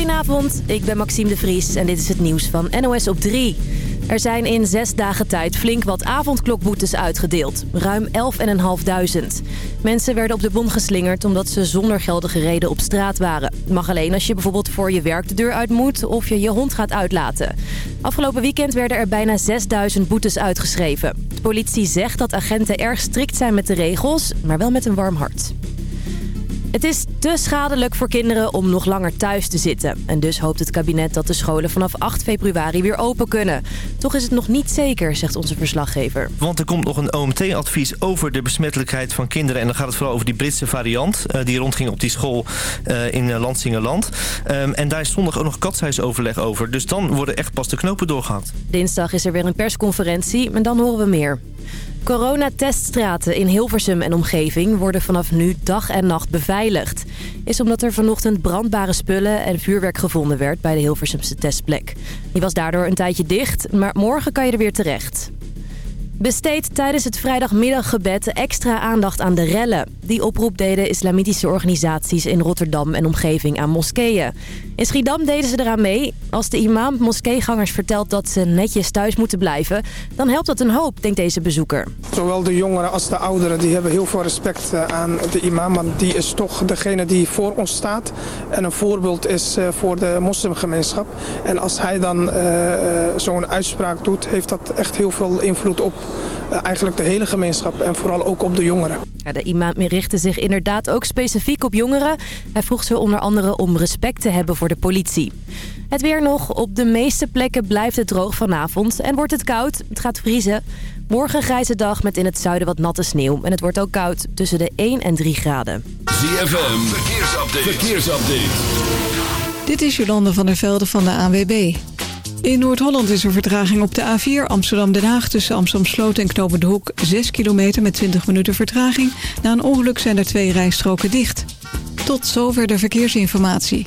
Goedenavond, ik ben Maxime de Vries en dit is het nieuws van NOS op 3. Er zijn in zes dagen tijd flink wat avondklokboetes uitgedeeld. Ruim 11.500. Mensen werden op de bon geslingerd omdat ze zonder geldige reden op straat waren. Mag alleen als je bijvoorbeeld voor je werk de deur uit moet of je je hond gaat uitlaten. Afgelopen weekend werden er bijna 6000 boetes uitgeschreven. De politie zegt dat agenten erg strikt zijn met de regels, maar wel met een warm hart. Het is te schadelijk voor kinderen om nog langer thuis te zitten. En dus hoopt het kabinet dat de scholen vanaf 8 februari weer open kunnen. Toch is het nog niet zeker, zegt onze verslaggever. Want er komt nog een OMT-advies over de besmettelijkheid van kinderen. En dan gaat het vooral over die Britse variant. Uh, die rondging op die school uh, in uh, Lansingerland. Um, en daar is zondag ook nog katshuisoverleg over. Dus dan worden echt pas de knopen doorgehakt. Dinsdag is er weer een persconferentie. En dan horen we meer. Coronateststraten in Hilversum en omgeving worden vanaf nu dag en nacht beveiligd. Is omdat er vanochtend brandbare spullen en vuurwerk gevonden werd bij de Hilversumse testplek. Die was daardoor een tijdje dicht, maar morgen kan je er weer terecht. Besteed tijdens het vrijdagmiddaggebed extra aandacht aan de rellen. Die oproep deden islamitische organisaties in Rotterdam en omgeving aan moskeeën. In Schiedam deden ze eraan mee. Als de imam moskeegangers vertelt dat ze netjes thuis moeten blijven... dan helpt dat een hoop, denkt deze bezoeker. Zowel de jongeren als de ouderen die hebben heel veel respect aan de imam... want die is toch degene die voor ons staat... en een voorbeeld is voor de moslimgemeenschap. En als hij dan uh, zo'n uitspraak doet... heeft dat echt heel veel invloed op eigenlijk de hele gemeenschap... en vooral ook op de jongeren. Ja, de imam richtte zich inderdaad ook specifiek op jongeren. Hij vroeg ze onder andere om respect te hebben voor de politie. Het weer nog. Op de meeste plekken blijft het droog vanavond en wordt het koud. Het gaat vriezen. Morgen grijze dag met in het zuiden wat natte sneeuw. En het wordt ook koud tussen de 1 en 3 graden. ZFM, verkeersupdate. verkeersupdate. Dit is Jolande van der Velde van de ANWB. In Noord-Holland is er vertraging op de A4 Amsterdam-Den Haag... tussen Amsterdam-Sloot en Knopen de Hoek 6 kilometer met 20 minuten vertraging. Na een ongeluk zijn er twee rijstroken dicht. Tot zover de verkeersinformatie.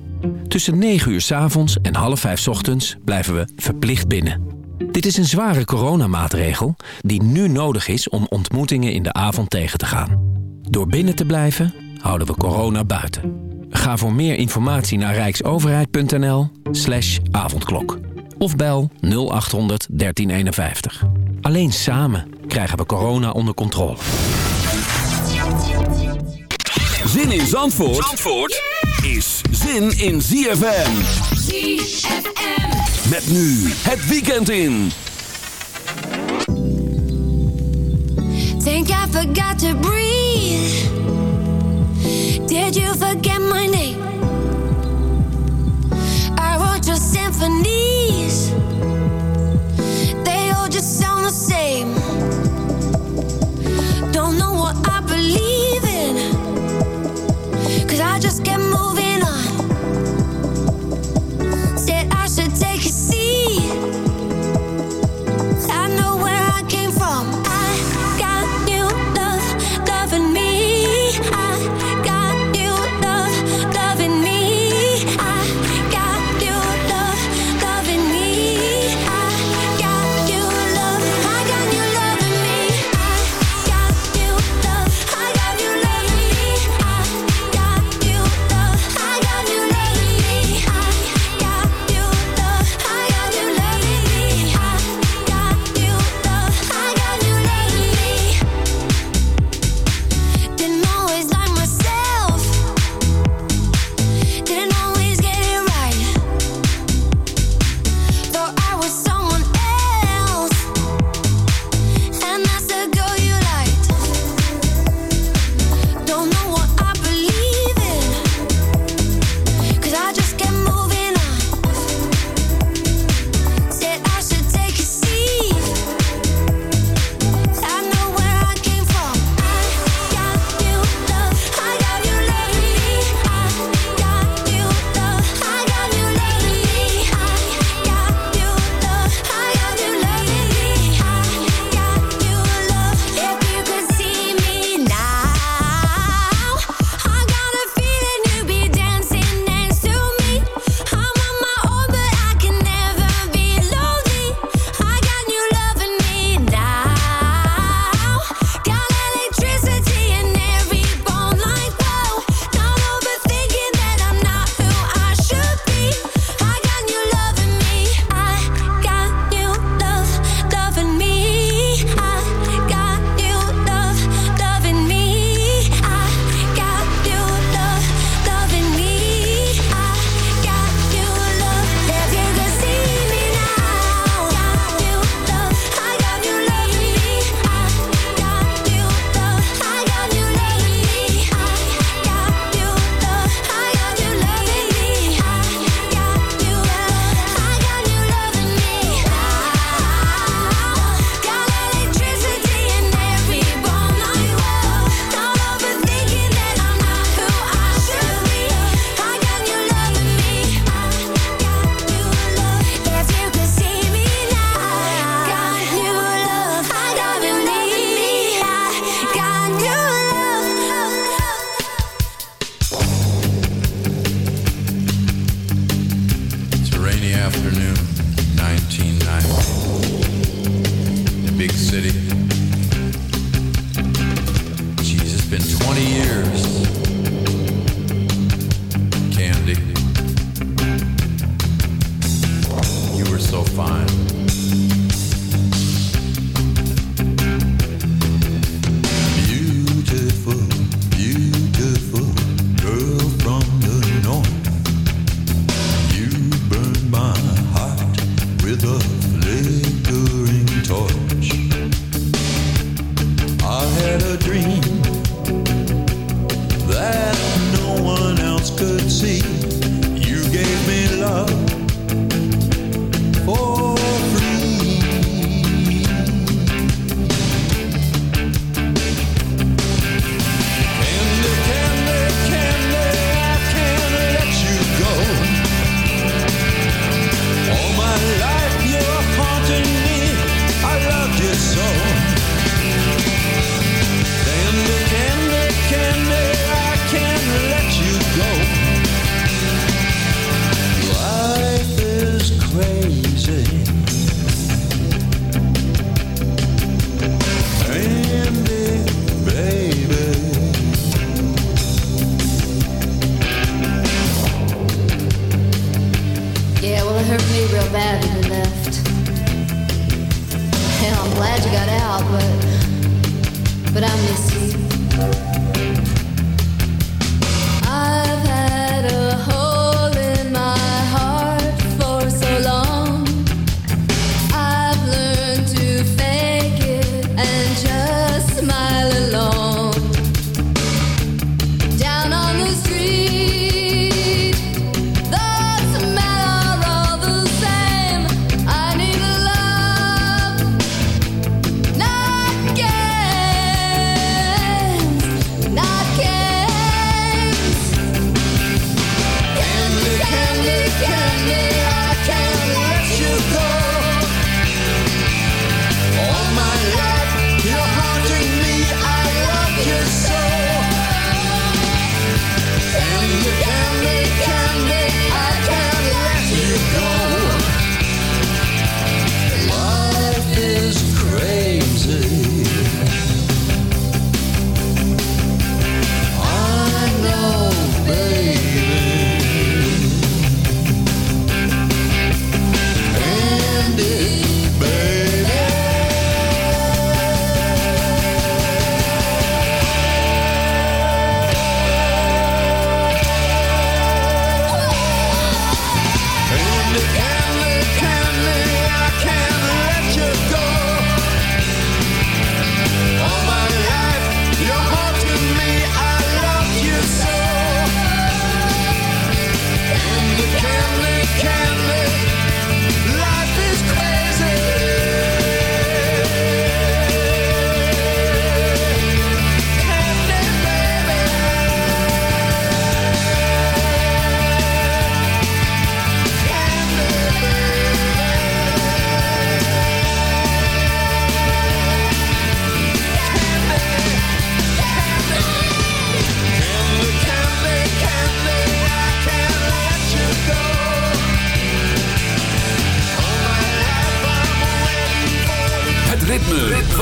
Tussen 9 uur s avonds en half 5 s ochtends blijven we verplicht binnen. Dit is een zware coronamaatregel die nu nodig is om ontmoetingen in de avond tegen te gaan. Door binnen te blijven houden we corona buiten. Ga voor meer informatie naar rijksoverheid.nl slash avondklok. Of bel 0800 1351. Alleen samen krijgen we corona onder controle. Zin in Zandvoort, Zandvoort is zin in ZFM. ZFM. Met nu het weekend in. Think I forgot to breathe. Did you forget my name? I wrote your symphonies. They all just sound the same. Don't know what I believe in. Cause I just kept moving on.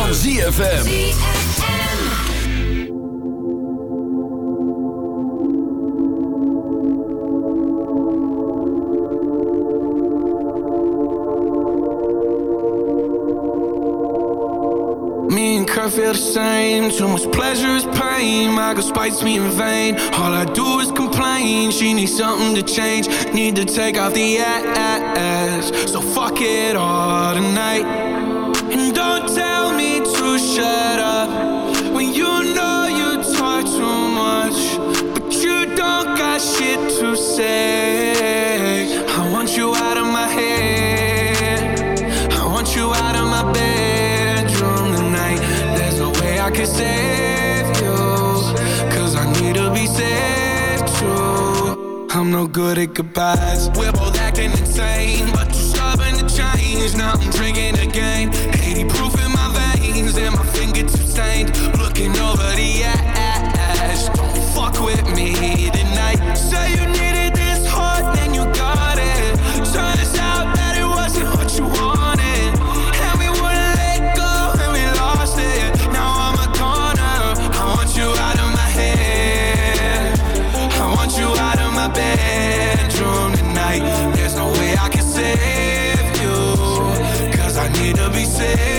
Van ZFM. Me and Kurt feel the same. Too much pleasure is pain. My girl spites me in vain. All I do is complain. She needs something to change. Need to take off the ass. So fuck it all tonight. And don't tell shut up when you know you talk too much, but you don't got shit to say. I want you out of my head. I want you out of my bedroom tonight. There's no way I can save you. Cause I need to be saved too. I'm no good at goodbyes. We're both acting insane, but you're stubborn to change. Now I'm drinking again. 80 proof stained, looking over the edge. Don't fuck with me tonight. Say you needed this heart, then you got it. Turns out that it wasn't what you wanted. And we wouldn't let go, and we lost it. Now I'm a goner. I want you out of my head. I want you out of my bedroom tonight. There's no way I can save you, cause I need to be saved.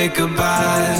say goodbye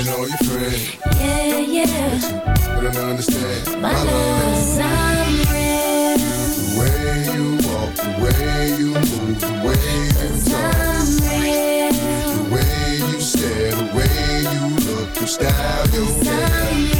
and all your friends. Yeah, yeah. But I understand. My, my love's real. The way you walk, the way you move, the way you talk. I'm real. The way you stare, the way you look, your style, your way.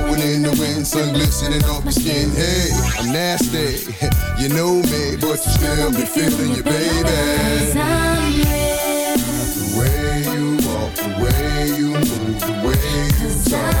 blowing in the wind, sun glistening off my skin. Hey, I'm nasty, you know me, but you still be feeling your baby. The way you walk, the way you move, the way you talk,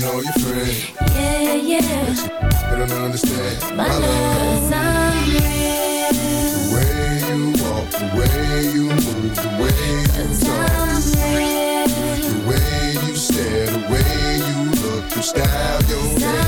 Yeah, yeah. While you're telling all your friends. Yeah, yeah. They don't understand My love, I'm real. The way you walk, the way you move, the way you talk, the way you stare, the way you look, you style your hair,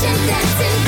dancing, dancing.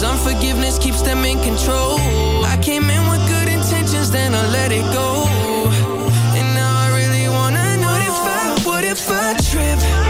Cause unforgiveness keeps them in control. I came in with good intentions, then I let it go. And now I really wanna know if I, what if I trip?